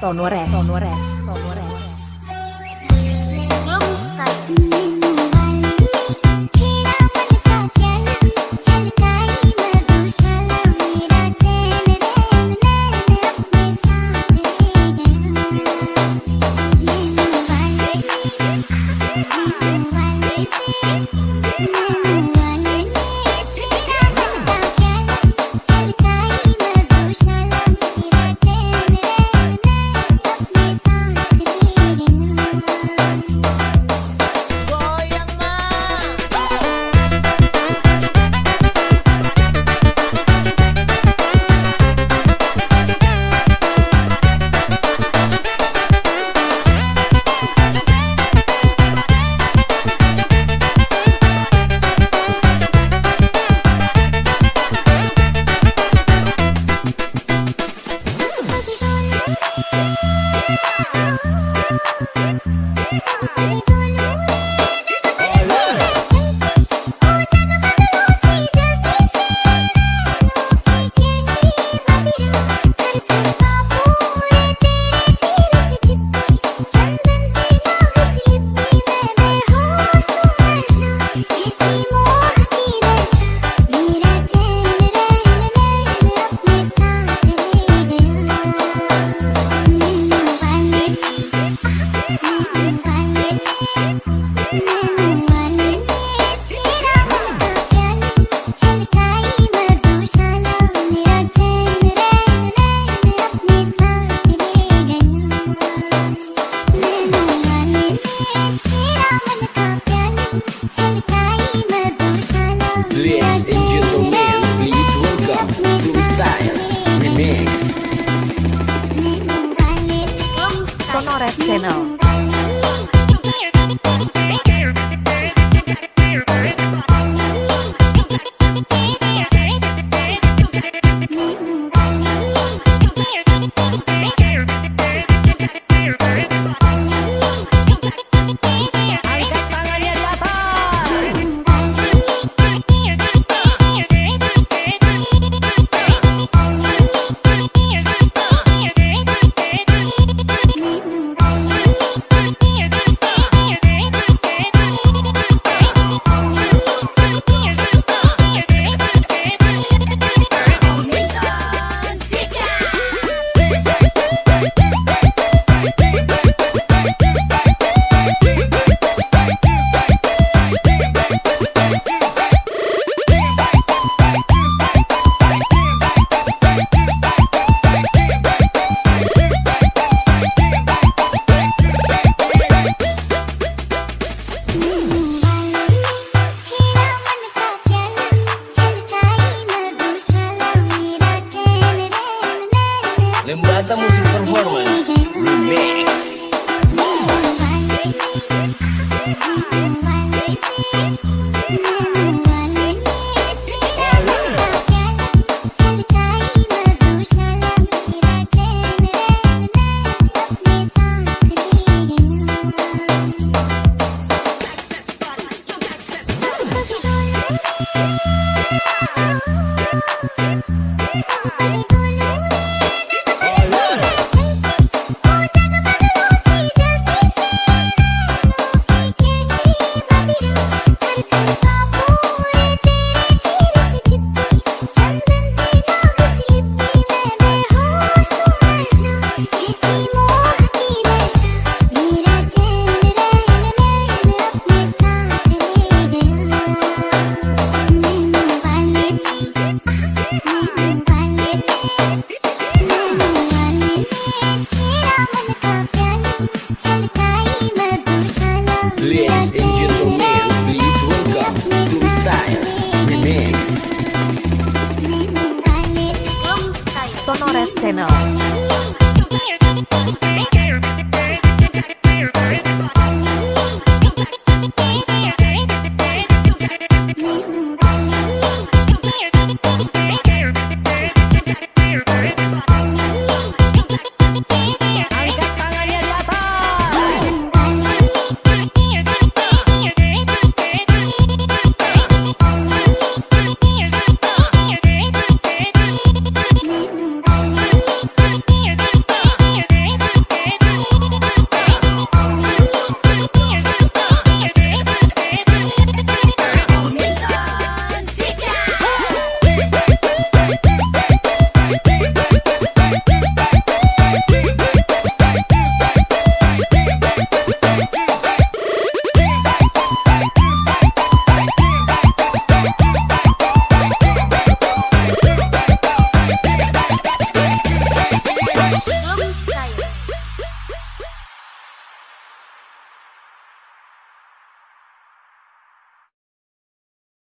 Tonores, Tonores, Tonores. Channel. Thank you. 在呢。